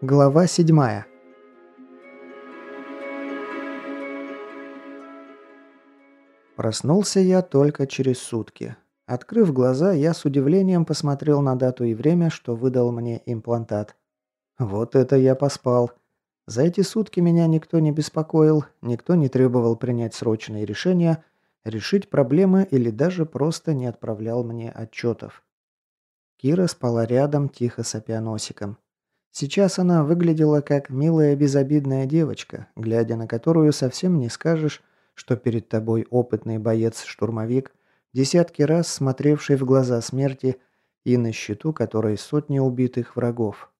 Глава седьмая. Проснулся я только через сутки. Открыв глаза, я с удивлением посмотрел на дату и время, что выдал мне имплантат. Вот это я поспал. За эти сутки меня никто не беспокоил, никто не требовал принять срочные решения, решить проблемы или даже просто не отправлял мне отчетов. Кира спала рядом, тихо сопя носиком. Сейчас она выглядела как милая безобидная девочка, глядя на которую совсем не скажешь, что перед тобой опытный боец-штурмовик, десятки раз смотревший в глаза смерти и на счету которой сотни убитых врагов.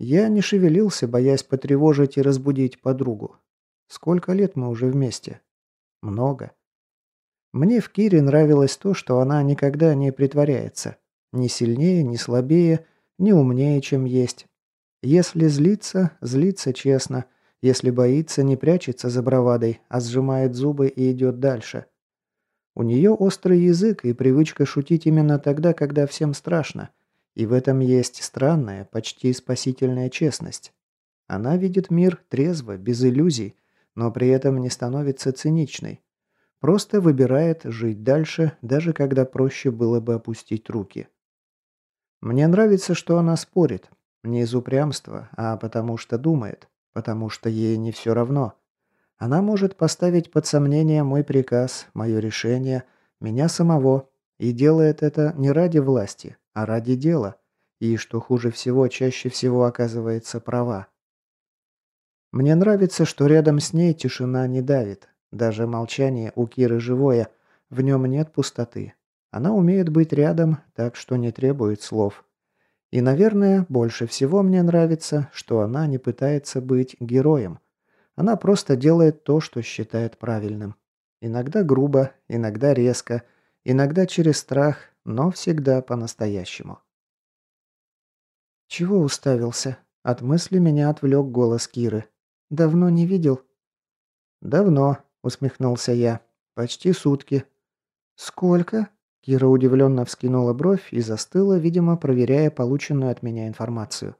Я не шевелился, боясь потревожить и разбудить подругу. Сколько лет мы уже вместе? Много. Мне в Кире нравилось то, что она никогда не притворяется. Ни сильнее, ни слабее – не умнее, чем есть. Если злится, злится честно. Если боится, не прячется за бравадой, а сжимает зубы и идет дальше. У нее острый язык и привычка шутить именно тогда, когда всем страшно. И в этом есть странная, почти спасительная честность. Она видит мир трезво, без иллюзий, но при этом не становится циничной. Просто выбирает жить дальше, даже когда проще было бы опустить руки. Мне нравится, что она спорит. Не из упрямства, а потому что думает. Потому что ей не все равно. Она может поставить под сомнение мой приказ, мое решение, меня самого. И делает это не ради власти, а ради дела. И, что хуже всего, чаще всего оказывается права. Мне нравится, что рядом с ней тишина не давит. Даже молчание у Киры живое, в нем нет пустоты. Она умеет быть рядом, так что не требует слов. И, наверное, больше всего мне нравится, что она не пытается быть героем. Она просто делает то, что считает правильным. Иногда грубо, иногда резко, иногда через страх, но всегда по-настоящему. «Чего уставился?» От мысли меня отвлек голос Киры. «Давно не видел?» «Давно», — усмехнулся я. «Почти сутки». «Сколько?» Кира удивленно вскинула бровь и застыла, видимо, проверяя полученную от меня информацию.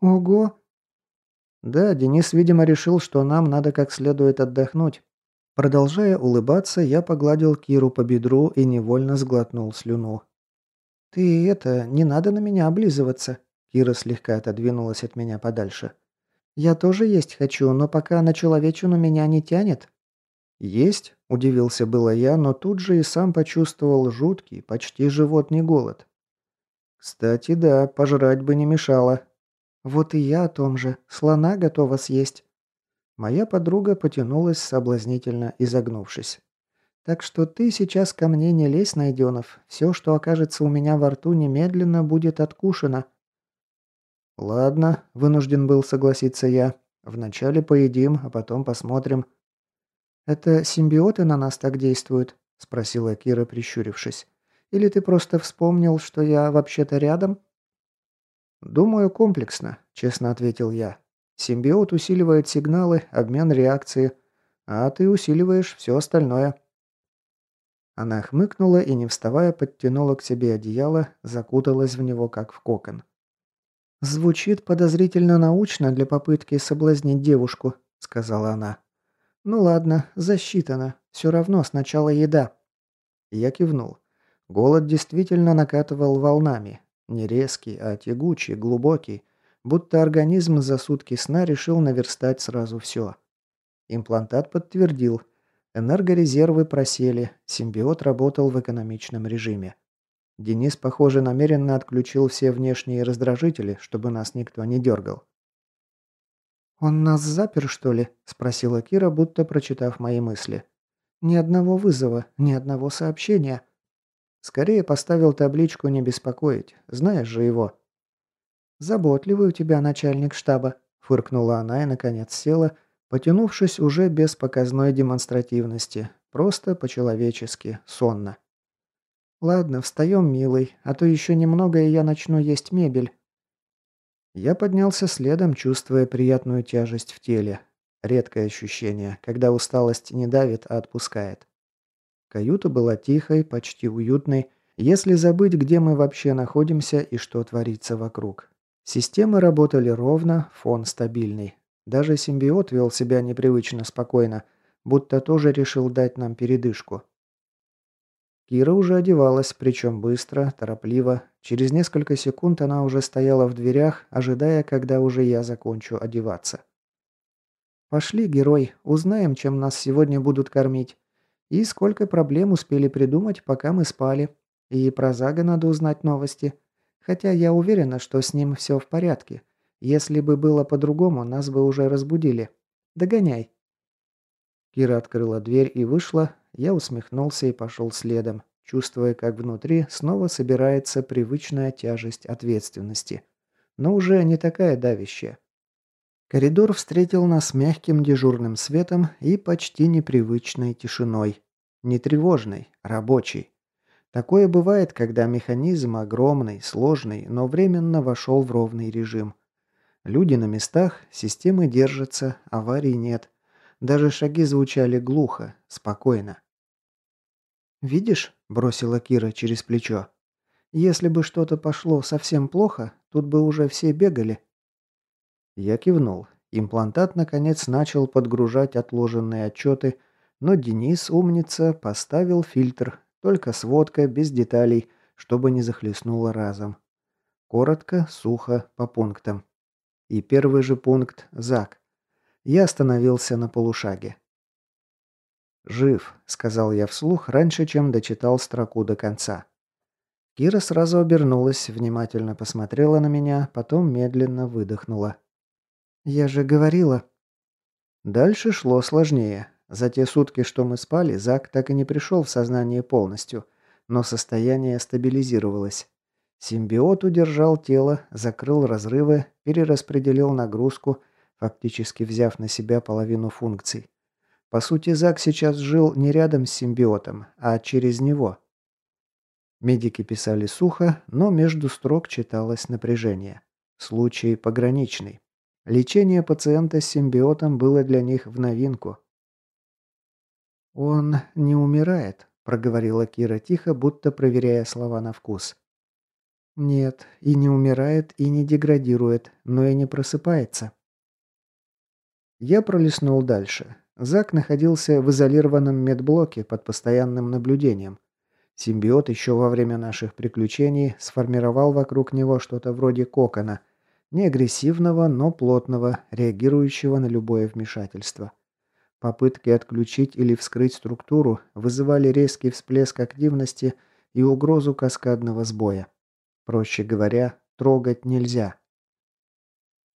«Ого!» «Да, Денис, видимо, решил, что нам надо как следует отдохнуть». Продолжая улыбаться, я погладил Киру по бедру и невольно сглотнул слюну. «Ты это, не надо на меня облизываться», Кира слегка отодвинулась от меня подальше. «Я тоже есть хочу, но пока на человечину меня не тянет». «Есть?» – удивился было я, но тут же и сам почувствовал жуткий, почти животный голод. «Кстати, да, пожрать бы не мешало». «Вот и я о том же. Слона готова съесть». Моя подруга потянулась соблазнительно, изогнувшись. «Так что ты сейчас ко мне не лезь, Найденов. Все, что окажется у меня во рту, немедленно будет откушено». «Ладно», – вынужден был согласиться я. «Вначале поедим, а потом посмотрим». «Это симбиоты на нас так действуют?» – спросила Кира, прищурившись. «Или ты просто вспомнил, что я вообще-то рядом?» «Думаю, комплексно», – честно ответил я. «Симбиот усиливает сигналы, обмен реакции, а ты усиливаешь все остальное». Она хмыкнула и, не вставая, подтянула к себе одеяло, закуталась в него, как в кокон. «Звучит подозрительно научно для попытки соблазнить девушку», — сказала она. «Ну ладно, засчитано. Все равно сначала еда». Я кивнул. Голод действительно накатывал волнами. Не резкий, а тягучий, глубокий. Будто организм за сутки сна решил наверстать сразу все. Имплантат подтвердил. Энергорезервы просели, симбиот работал в экономичном режиме. Денис, похоже, намеренно отключил все внешние раздражители, чтобы нас никто не дергал. «Он нас запер, что ли?» – спросила Кира, будто прочитав мои мысли. «Ни одного вызова, ни одного сообщения». Скорее поставил табличку «Не беспокоить». Знаешь же его. «Заботливый у тебя начальник штаба», – фыркнула она и, наконец, села, потянувшись уже без показной демонстративности, просто по-человечески, сонно. «Ладно, встаем, милый, а то еще немного, и я начну есть мебель. Я поднялся следом, чувствуя приятную тяжесть в теле. Редкое ощущение, когда усталость не давит, а отпускает. Каюта была тихой, почти уютной, если забыть, где мы вообще находимся и что творится вокруг. Системы работали ровно, фон стабильный. Даже симбиот вел себя непривычно спокойно, будто тоже решил дать нам передышку. Кира уже одевалась, причем быстро, торопливо. Через несколько секунд она уже стояла в дверях, ожидая, когда уже я закончу одеваться. «Пошли, герой, узнаем, чем нас сегодня будут кормить. И сколько проблем успели придумать, пока мы спали. И про Зага надо узнать новости. Хотя я уверена, что с ним все в порядке. Если бы было по-другому, нас бы уже разбудили. Догоняй». Кира открыла дверь и вышла, я усмехнулся и пошел следом, чувствуя, как внутри снова собирается привычная тяжесть ответственности. Но уже не такая давящая. Коридор встретил нас мягким дежурным светом и почти непривычной тишиной. Не тревожной, рабочей. Такое бывает, когда механизм огромный, сложный, но временно вошел в ровный режим. Люди на местах, системы держатся, аварий нет. Даже шаги звучали глухо, спокойно. «Видишь?» – бросила Кира через плечо. «Если бы что-то пошло совсем плохо, тут бы уже все бегали». Я кивнул. Имплантат, наконец, начал подгружать отложенные отчеты, но Денис, умница, поставил фильтр, только сводка, без деталей, чтобы не захлестнуло разом. Коротко, сухо, по пунктам. И первый же пункт – ЗАК. Я остановился на полушаге. «Жив», — сказал я вслух, раньше, чем дочитал строку до конца. Кира сразу обернулась, внимательно посмотрела на меня, потом медленно выдохнула. «Я же говорила». Дальше шло сложнее. За те сутки, что мы спали, Зак так и не пришел в сознание полностью, но состояние стабилизировалось. Симбиот удержал тело, закрыл разрывы, перераспределил нагрузку, фактически взяв на себя половину функций. По сути, Зак сейчас жил не рядом с симбиотом, а через него. Медики писали сухо, но между строк читалось напряжение. Случай пограничный. Лечение пациента с симбиотом было для них в новинку. «Он не умирает», – проговорила Кира тихо, будто проверяя слова на вкус. «Нет, и не умирает, и не деградирует, но и не просыпается». Я пролистнул дальше. Зак находился в изолированном медблоке под постоянным наблюдением. Симбиот еще во время наших приключений сформировал вокруг него что-то вроде кокона, не агрессивного, но плотного, реагирующего на любое вмешательство. Попытки отключить или вскрыть структуру вызывали резкий всплеск активности и угрозу каскадного сбоя. Проще говоря, трогать нельзя.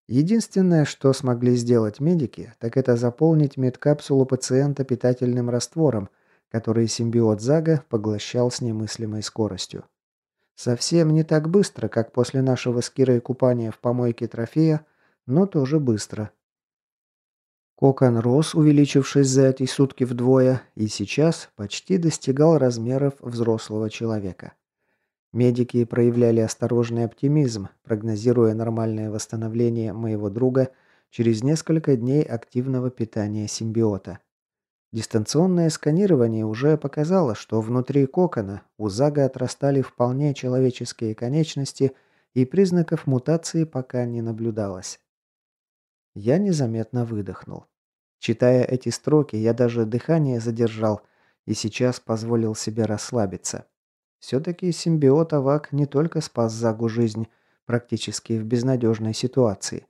Единственное, что смогли сделать медики, так это заполнить медкапсулу пациента питательным раствором, который симбиот Зага поглощал с немыслимой скоростью. Совсем не так быстро, как после нашего с Кирой купания в помойке трофея, но тоже быстро. Кокон рос, увеличившись за эти сутки вдвое, и сейчас почти достигал размеров взрослого человека. Медики проявляли осторожный оптимизм, прогнозируя нормальное восстановление моего друга через несколько дней активного питания симбиота. Дистанционное сканирование уже показало, что внутри кокона у Зага отрастали вполне человеческие конечности, и признаков мутации пока не наблюдалось. Я незаметно выдохнул. Читая эти строки, я даже дыхание задержал и сейчас позволил себе расслабиться. Все-таки симбиот Авак не только спас Загу жизнь практически в безнадежной ситуации,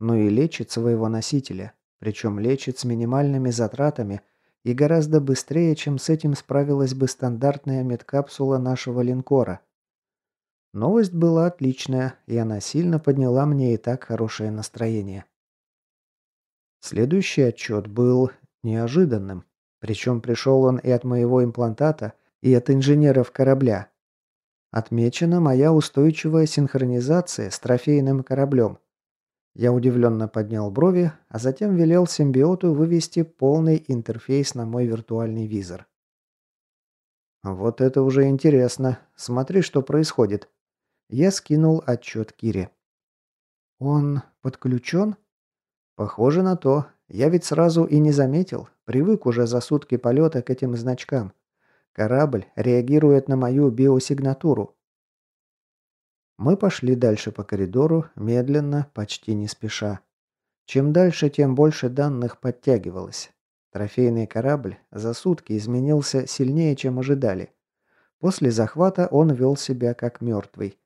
но и лечит своего носителя, причем лечит с минимальными затратами и гораздо быстрее, чем с этим справилась бы стандартная медкапсула нашего линкора. Новость была отличная, и она сильно подняла мне и так хорошее настроение. Следующий отчет был неожиданным. Причем пришел он и от моего имплантата, и от инженеров корабля. Отмечена моя устойчивая синхронизация с трофейным кораблем. Я удивленно поднял брови, а затем велел симбиоту вывести полный интерфейс на мой виртуальный визор. «Вот это уже интересно. Смотри, что происходит». Я скинул отчет Кире. «Он подключен?» «Похоже на то. Я ведь сразу и не заметил. Привык уже за сутки полета к этим значкам. Корабль реагирует на мою биосигнатуру. Мы пошли дальше по коридору, медленно, почти не спеша. Чем дальше, тем больше данных подтягивалось. Трофейный корабль за сутки изменился сильнее, чем ожидали. После захвата он вел себя как мертвый.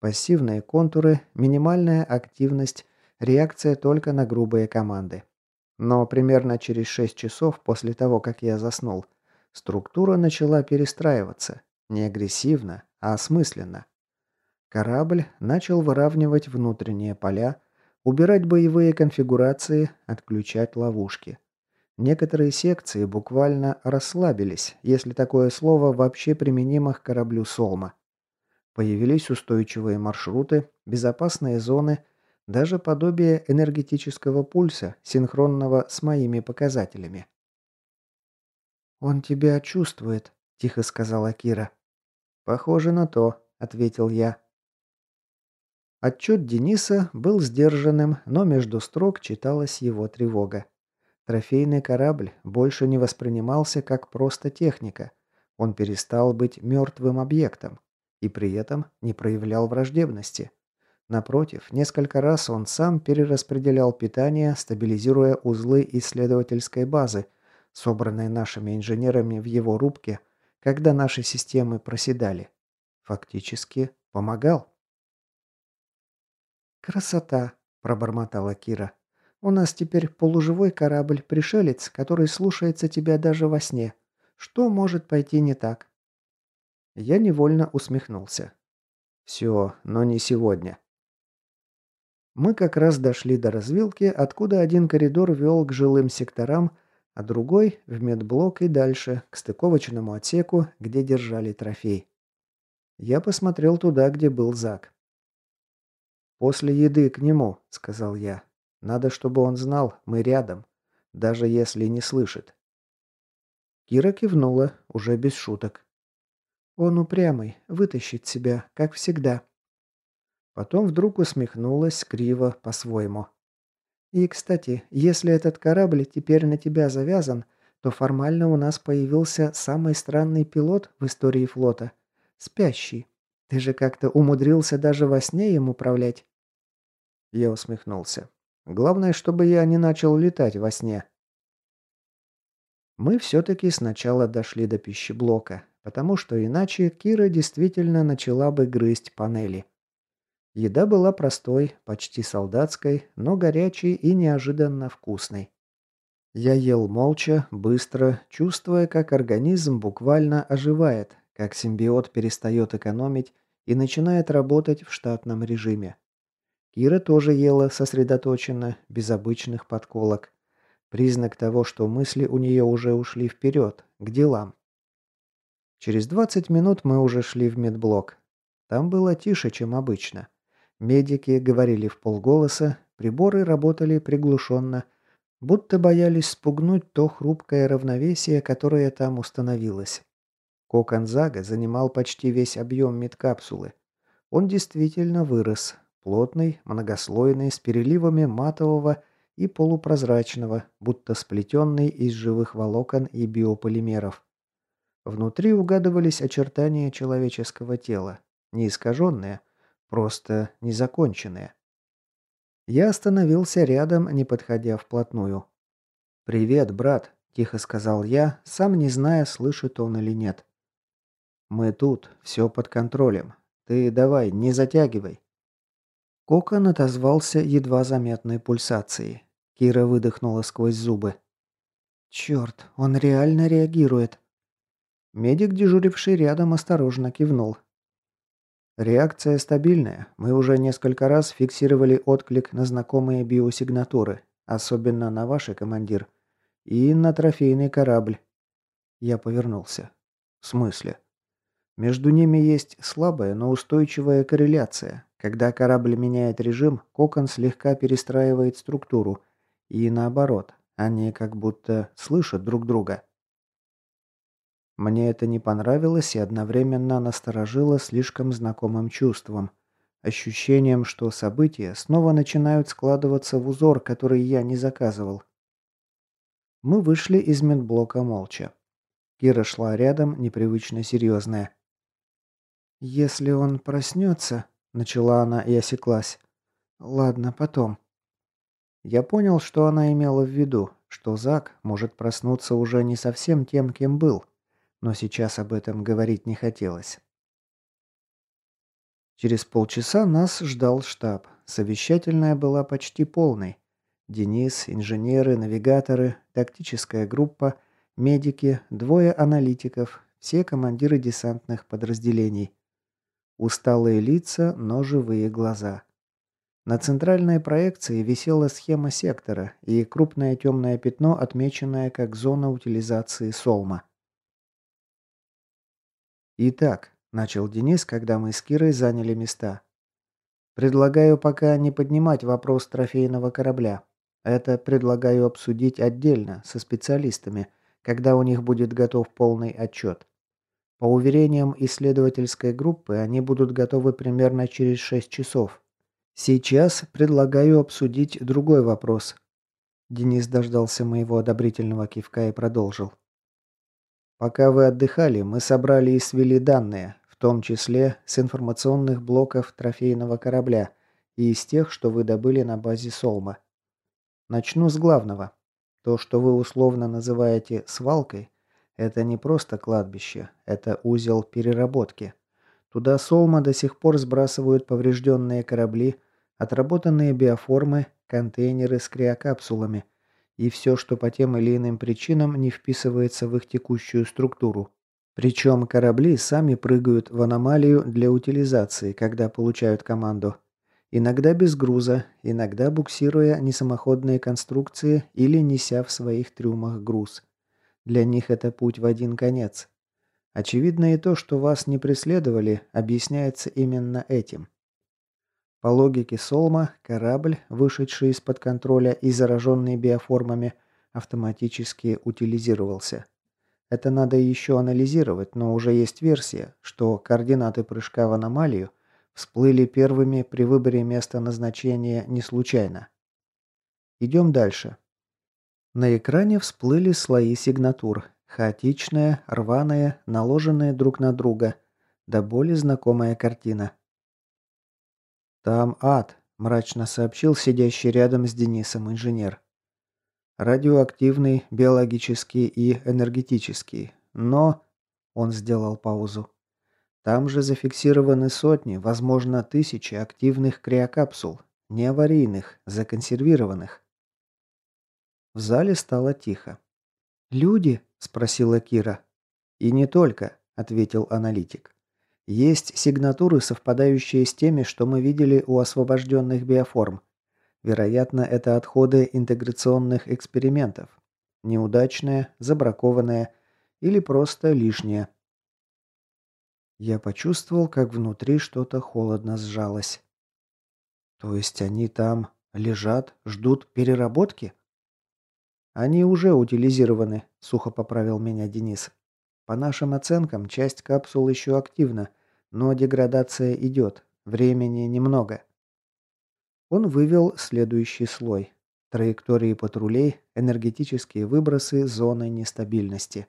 Пассивные контуры, минимальная активность, реакция только на грубые команды. Но примерно через 6 часов после того, как я заснул, структура начала перестраиваться. Не агрессивно, а осмысленно. Корабль начал выравнивать внутренние поля, убирать боевые конфигурации, отключать ловушки. Некоторые секции буквально расслабились, если такое слово вообще применимо к кораблю Солма. Появились устойчивые маршруты, безопасные зоны, даже подобие энергетического пульса, синхронного с моими показателями. «Он тебя чувствует», – тихо сказала Кира. «Похоже на то», – ответил я. Отчет Дениса был сдержанным, но между строк читалась его тревога. Трофейный корабль больше не воспринимался как просто техника. Он перестал быть мертвым объектом и при этом не проявлял враждебности. Напротив, несколько раз он сам перераспределял питание, стабилизируя узлы исследовательской базы, собранной нашими инженерами в его рубке, когда наши системы проседали. Фактически помогал. «Красота!» – пробормотала Кира. У нас теперь полуживой корабль-пришелец, который слушается тебя даже во сне. Что может пойти не так?» Я невольно усмехнулся. «Все, но не сегодня». Мы как раз дошли до развилки, откуда один коридор вел к жилым секторам, а другой – в медблок и дальше, к стыковочному отсеку, где держали трофей. Я посмотрел туда, где был Зак. «После еды к нему», – сказал я. Надо, чтобы он знал, мы рядом, даже если не слышит. Кира кивнула, уже без шуток. Он упрямый, вытащит себя, как всегда. Потом вдруг усмехнулась криво по-своему. И, кстати, если этот корабль теперь на тебя завязан, то формально у нас появился самый странный пилот в истории флота. Спящий. Ты же как-то умудрился даже во сне им управлять. Я усмехнулся. Главное, чтобы я не начал летать во сне. Мы все-таки сначала дошли до пищеблока, потому что иначе Кира действительно начала бы грызть панели. Еда была простой, почти солдатской, но горячей и неожиданно вкусной. Я ел молча, быстро, чувствуя, как организм буквально оживает, как симбиот перестает экономить и начинает работать в штатном режиме. Кира тоже ела сосредоточенно, без обычных подколок. Признак того, что мысли у нее уже ушли вперед, к делам. Через 20 минут мы уже шли в медблок. Там было тише, чем обычно. Медики говорили в полголоса, приборы работали приглушенно, будто боялись спугнуть то хрупкое равновесие, которое там установилось. Кокон Зага занимал почти весь объем медкапсулы. Он действительно вырос, Плотный, многослойный, с переливами матового и полупрозрачного, будто сплетенный из живых волокон и биополимеров. Внутри угадывались очертания человеческого тела, не искаженные, просто незаконченные. Я остановился рядом, не подходя вплотную. «Привет, брат», – тихо сказал я, сам не зная, слышит он или нет. «Мы тут, все под контролем. Ты давай, не затягивай». Кокон отозвался едва заметной пульсацией. Кира выдохнула сквозь зубы. «Черт, он реально реагирует». Медик, дежуривший рядом, осторожно кивнул. «Реакция стабильная. Мы уже несколько раз фиксировали отклик на знакомые биосигнатуры, особенно на ваши, командир, и на трофейный корабль». Я повернулся. «В смысле?» «Между ними есть слабая, но устойчивая корреляция. Когда корабль меняет режим, кокон слегка перестраивает структуру. И наоборот, они как будто слышат друг друга. Мне это не понравилось и одновременно насторожило слишком знакомым чувством. Ощущением, что события снова начинают складываться в узор, который я не заказывал. Мы вышли из медблока молча. Кира шла рядом, непривычно серьезная. «Если он проснется...» — начала она и осеклась. «Ладно, потом». Я понял, что она имела в виду, что Зак может проснуться уже не совсем тем, кем был, но сейчас об этом говорить не хотелось. Через полчаса нас ждал штаб. Совещательная была почти полной. Денис, инженеры, навигаторы, тактическая группа, медики, двое аналитиков, все командиры десантных подразделений. Усталые лица, но живые глаза. На центральной проекции висела схема сектора и крупное темное пятно, отмеченное как зона утилизации Солма. «Итак», – начал Денис, когда мы с Кирой заняли места. «Предлагаю пока не поднимать вопрос трофейного корабля. Это предлагаю обсудить отдельно, со специалистами, когда у них будет готов полный отчет. По уверениям исследовательской группы, они будут готовы примерно через 6 часов. Сейчас предлагаю обсудить другой вопрос. Денис дождался моего одобрительного кивка и продолжил. Пока вы отдыхали, мы собрали и свели данные, в том числе с информационных блоков трофейного корабля и из тех, что вы добыли на базе Солма. Начну с главного. То, что вы условно называете «свалкой», это не просто кладбище, это узел переработки. Туда Солма до сих пор сбрасывают поврежденные корабли, отработанные биоформы, контейнеры с криокапсулами и все, что по тем или иным причинам не вписывается в их текущую структуру. Причем корабли сами прыгают в аномалию для утилизации, когда получают команду. Иногда без груза, иногда буксируя несамоходные конструкции или неся в своих трюмах груз. Для них это путь в один конец. Очевидно и то, что вас не преследовали, объясняется именно этим. По логике Солма, корабль, вышедший из-под контроля и зараженный биоформами, автоматически утилизировался. Это надо еще анализировать, но уже есть версия, что координаты прыжка в аномалию всплыли первыми при выборе места назначения не случайно. Идем дальше. На экране всплыли слои сигнатур. Хаотичная, рваная, наложенная друг на друга. До боли знакомая картина. «Там ад», – мрачно сообщил сидящий рядом с Денисом инженер. «Радиоактивный, биологический и энергетический. Но...» – он сделал паузу. «Там же зафиксированы сотни, возможно, тысячи активных криокапсул. Не аварийных, законсервированных. В зале стало тихо. «Люди?» – спросила Кира. «И не только», – ответил аналитик. «Есть сигнатуры, совпадающие с теми, что мы видели у освобожденных биоформ. Вероятно, это отходы интеграционных экспериментов. Неудачные, забракованные или просто лишние». Я почувствовал, как внутри что-то холодно сжалось. «То есть они там лежат, ждут переработки?» «Они уже утилизированы», – сухо поправил меня Денис. «По нашим оценкам, часть капсул еще активна, но деградация идет. Времени немного». Он вывел следующий слой. Траектории патрулей, энергетические выбросы, зоны нестабильности.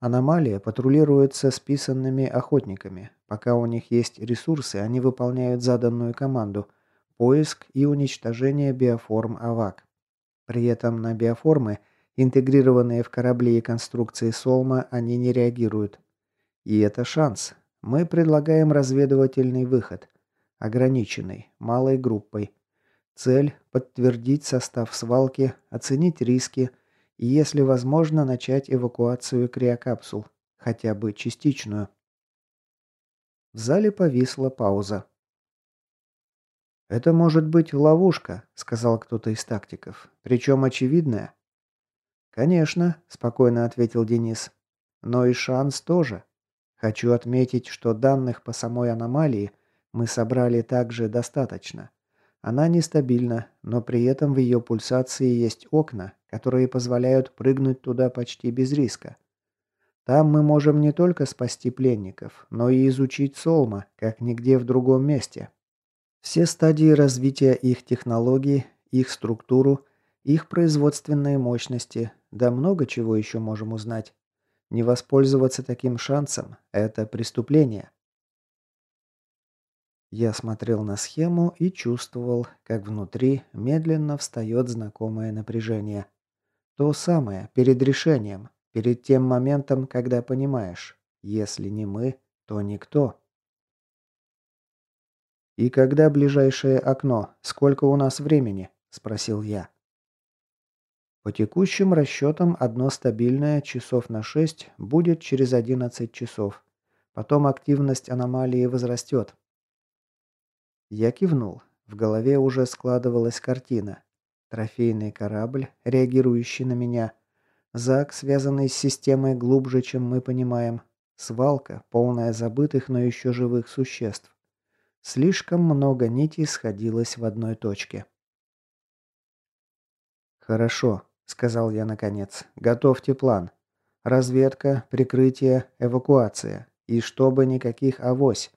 Аномалия патрулируется списанными охотниками. Пока у них есть ресурсы, они выполняют заданную команду – поиск и уничтожение биоформ АВАК. При этом на биоформы, интегрированные в корабли и конструкции Солма, они не реагируют. И это шанс. Мы предлагаем разведывательный выход. Ограниченный, малой группой. Цель – подтвердить состав свалки, оценить риски и, если возможно, начать эвакуацию криокапсул, хотя бы частичную. В зале повисла пауза. «Это может быть ловушка», — сказал кто-то из тактиков. «Причем очевидная». «Конечно», — спокойно ответил Денис. «Но и шанс тоже. Хочу отметить, что данных по самой аномалии мы собрали также достаточно. Она нестабильна, но при этом в ее пульсации есть окна, которые позволяют прыгнуть туда почти без риска. Там мы можем не только спасти пленников, но и изучить Солма, как нигде в другом месте». Все стадии развития их технологий, их структуру их производственные мощности, да много чего еще можем узнать. Не воспользоваться таким шансом – это преступление. Я смотрел на схему и чувствовал, как внутри медленно встает знакомое напряжение. То самое, перед решением, перед тем моментом, когда понимаешь, если не мы, то никто. «И когда ближайшее окно? Сколько у нас времени?» – спросил я. По текущим расчетам, одно стабильное часов на 6 будет через 11 часов. Потом активность аномалии возрастет. Я кивнул. В голове уже складывалась картина. Трофейный корабль, реагирующий на меня. Зак, связанный с системой глубже, чем мы понимаем. Свалка, полная забытых, но еще живых существ. Слишком много нитей сходилось в одной точке. «Хорошо», — сказал я наконец. «Готовьте план. Разведка, прикрытие, эвакуация. И чтобы никаких авось.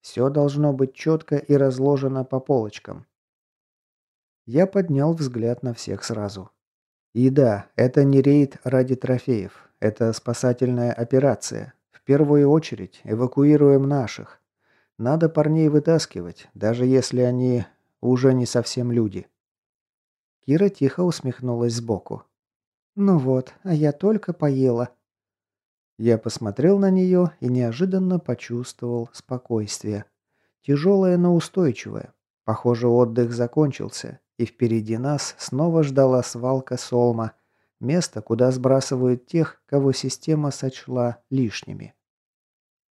Все должно быть четко и разложено по полочкам». Я поднял взгляд на всех сразу. И да, это не рейд ради трофеев. Это спасательная операция. В первую очередь эвакуируем наших. Надо парней вытаскивать, даже если они уже не совсем люди. Кира тихо усмехнулась сбоку. «Ну вот, а я только поела». Я посмотрел на нее и неожиданно почувствовал спокойствие. Тяжелое, но устойчивое. Похоже, отдых закончился, и впереди нас снова ждала свалка Солма, место, куда сбрасывают тех, кого система сочла лишними.